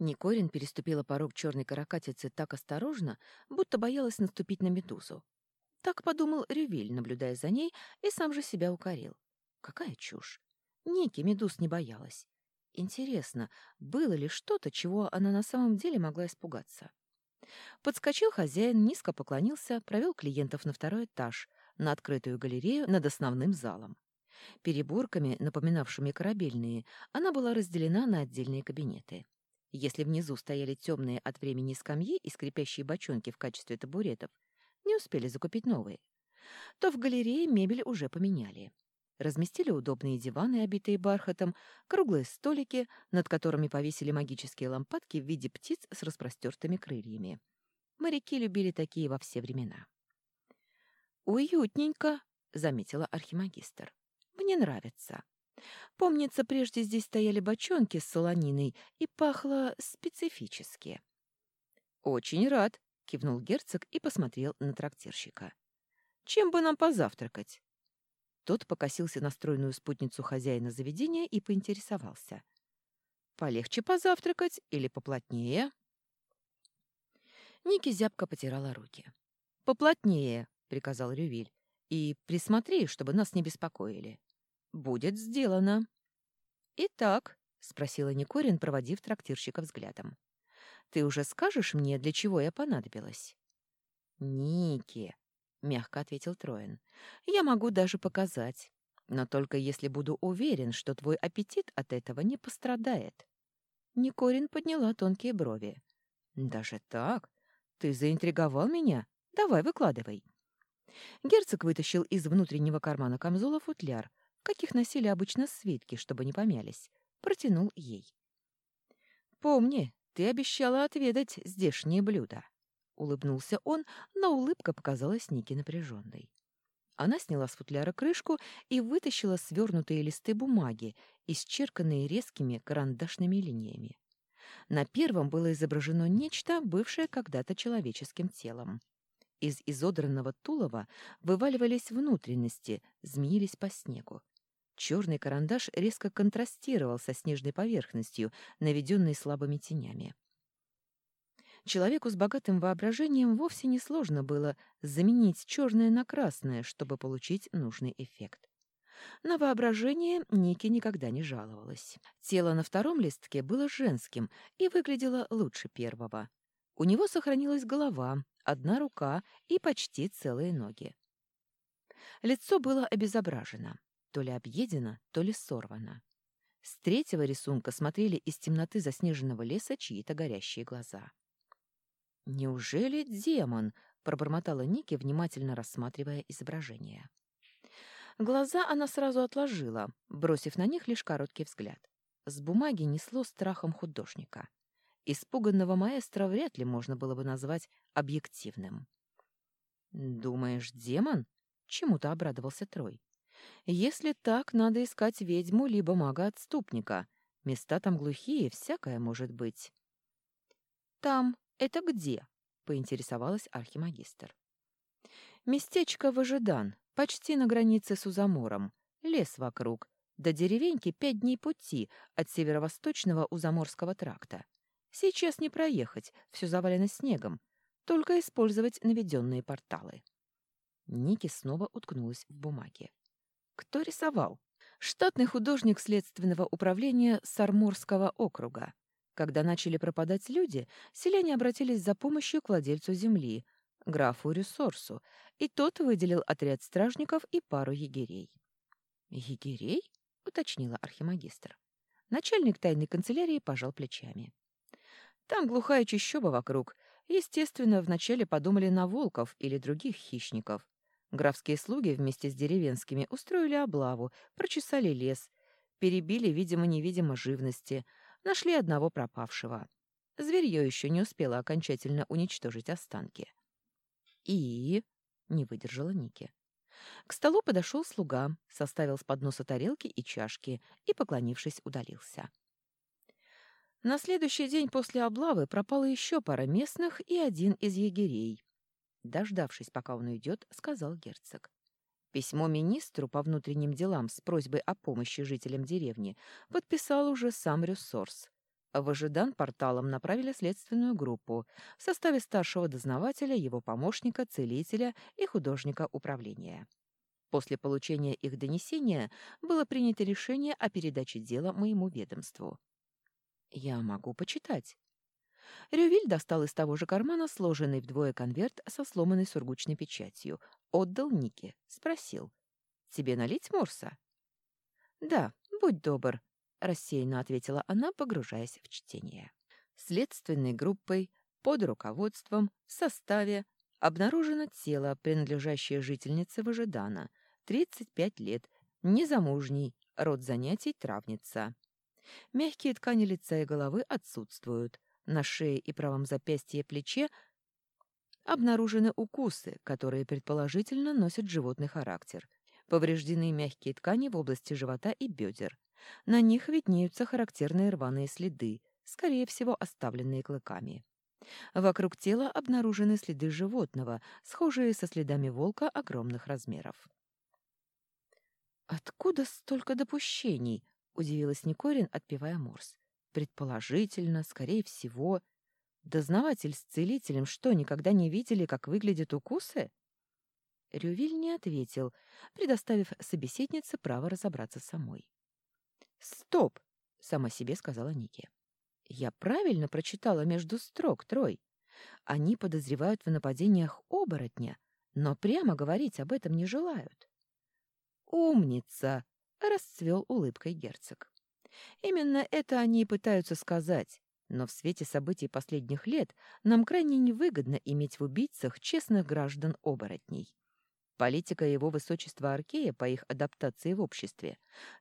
Никорин переступила порог черной каракатицы так осторожно, будто боялась наступить на медузу. Так подумал Рювиль, наблюдая за ней, и сам же себя укорил. Какая чушь! Ники медуз не боялась. Интересно, было ли что-то, чего она на самом деле могла испугаться? Подскочил хозяин, низко поклонился, провел клиентов на второй этаж, на открытую галерею над основным залом. Переборками, напоминавшими корабельные, она была разделена на отдельные кабинеты. Если внизу стояли темные от времени скамьи и скрипящие бочонки в качестве табуретов, не успели закупить новые, то в галерее мебель уже поменяли. Разместили удобные диваны, обитые бархатом, круглые столики, над которыми повесили магические лампадки в виде птиц с распростертыми крыльями. Моряки любили такие во все времена. «Уютненько», — заметила архимагистр. «Мне нравится. Помнится, прежде здесь стояли бочонки с солониной и пахло специфически». «Очень рад», — кивнул герцог и посмотрел на трактирщика. «Чем бы нам позавтракать?» Тот покосился на стройную спутницу хозяина заведения и поинтересовался. «Полегче позавтракать или поплотнее?» Ники зябко потирала руки. «Поплотнее», — приказал Рювиль, — «и присмотри, чтобы нас не беспокоили». «Будет сделано». «Итак», — спросила Никорин, проводив трактирщика взглядом, — «ты уже скажешь мне, для чего я понадобилась?» «Ники», — мягко ответил Троин. «Я могу даже показать, но только если буду уверен, что твой аппетит от этого не пострадает». Никорин подняла тонкие брови. «Даже так? Ты заинтриговал меня? Давай, выкладывай». Герцог вытащил из внутреннего кармана камзола футляр, каких носили обычно свитки, чтобы не помялись, протянул ей. «Помни, ты обещала отведать здешние блюда». Улыбнулся он, но улыбка показалась Нике напряженной. Она сняла с футляра крышку и вытащила свернутые листы бумаги, исчерканные резкими карандашными линиями. На первом было изображено нечто, бывшее когда-то человеческим телом. Из изодранного тулова вываливались внутренности, змеились по снегу. Черный карандаш резко контрастировал со снежной поверхностью, наведенной слабыми тенями. Человеку с богатым воображением вовсе не сложно было заменить черное на красное, чтобы получить нужный эффект. На воображение Ники никогда не жаловалась. Тело на втором листке было женским и выглядело лучше первого. У него сохранилась голова, одна рука и почти целые ноги. Лицо было обезображено, то ли объедено, то ли сорвано. С третьего рисунка смотрели из темноты заснеженного леса чьи-то горящие глаза. «Неужели демон?» — пробормотала Ники, внимательно рассматривая изображение. Глаза она сразу отложила, бросив на них лишь короткий взгляд. С бумаги несло страхом художника. Испуганного маэстро вряд ли можно было бы назвать объективным. «Думаешь, демон?» — чему-то обрадовался Трой. «Если так, надо искать ведьму либо мага-отступника. Места там глухие, всякое может быть». «Там это где?» — поинтересовалась архимагистр. «Местечко Вожидан, почти на границе с Узамором. Лес вокруг, до деревеньки пять дней пути от северо-восточного Узаморского тракта. Сейчас не проехать, все завалено снегом, только использовать наведенные порталы». Ники снова уткнулась в бумаге. «Кто рисовал?» «Штатный художник Следственного управления Сарморского округа. Когда начали пропадать люди, селяне обратились за помощью к владельцу земли, графу Ресорсу, и тот выделил отряд стражников и пару егерей. «Егерей?» — уточнила архимагистр. Начальник тайной канцелярии пожал плечами. «Там глухая чащоба вокруг. Естественно, вначале подумали на волков или других хищников. Графские слуги вместе с деревенскими устроили облаву, прочесали лес, перебили, видимо-невидимо, живности — Нашли одного пропавшего. Зверье еще не успело окончательно уничтожить останки. «И...» — не выдержала Ники. К столу подошел слуга, составил с подноса тарелки и чашки и, поклонившись, удалился. На следующий день после облавы пропала еще пара местных и один из егерей. Дождавшись, пока он уйдет, сказал герцог. Письмо министру по внутренним делам с просьбой о помощи жителям деревни подписал уже сам Рюссорс. В Ожидан порталом направили следственную группу в составе старшего дознавателя, его помощника, целителя и художника управления. После получения их донесения было принято решение о передаче дела моему ведомству. «Я могу почитать». Рювиль достал из того же кармана сложенный вдвое конверт со сломанной сургучной печатью, отдал Нике, спросил. «Тебе налить морса?» «Да, будь добр», — рассеянно ответила она, погружаясь в чтение. Следственной группой, под руководством, в составе обнаружено тело, принадлежащее жительнице Вожидана, 35 лет, незамужней, род занятий травница. Мягкие ткани лица и головы отсутствуют. На шее и правом запястье и плече обнаружены укусы, которые предположительно носят животный характер. Повреждены мягкие ткани в области живота и бедер. На них виднеются характерные рваные следы, скорее всего, оставленные клыками. Вокруг тела обнаружены следы животного, схожие со следами волка огромных размеров. «Откуда столько допущений?» — удивилась Никорин, отпивая морс. «Предположительно, скорее всего. Дознаватель с целителем что, никогда не видели, как выглядят укусы?» Рювиль не ответил, предоставив собеседнице право разобраться самой. «Стоп!» — сама себе сказала Ники. «Я правильно прочитала между строк, Трой. Они подозревают в нападениях оборотня, но прямо говорить об этом не желают». «Умница!» — расцвел улыбкой герцог. «Именно это они и пытаются сказать, но в свете событий последних лет нам крайне невыгодно иметь в убийцах честных граждан-оборотней. Политика его высочества Аркея по их адаптации в обществе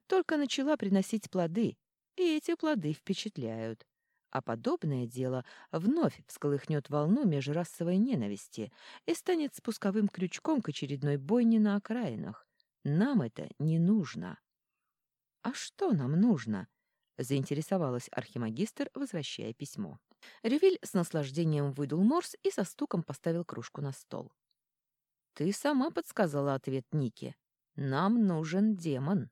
только начала приносить плоды, и эти плоды впечатляют. А подобное дело вновь всколыхнет волну межрасовой ненависти и станет спусковым крючком к очередной бойне на окраинах. Нам это не нужно. А что нам нужно? заинтересовалась архимагистр, возвращая письмо. Рювиль с наслаждением выдул морс и со стуком поставил кружку на стол. Ты сама подсказала ответ Нике. Нам нужен демон.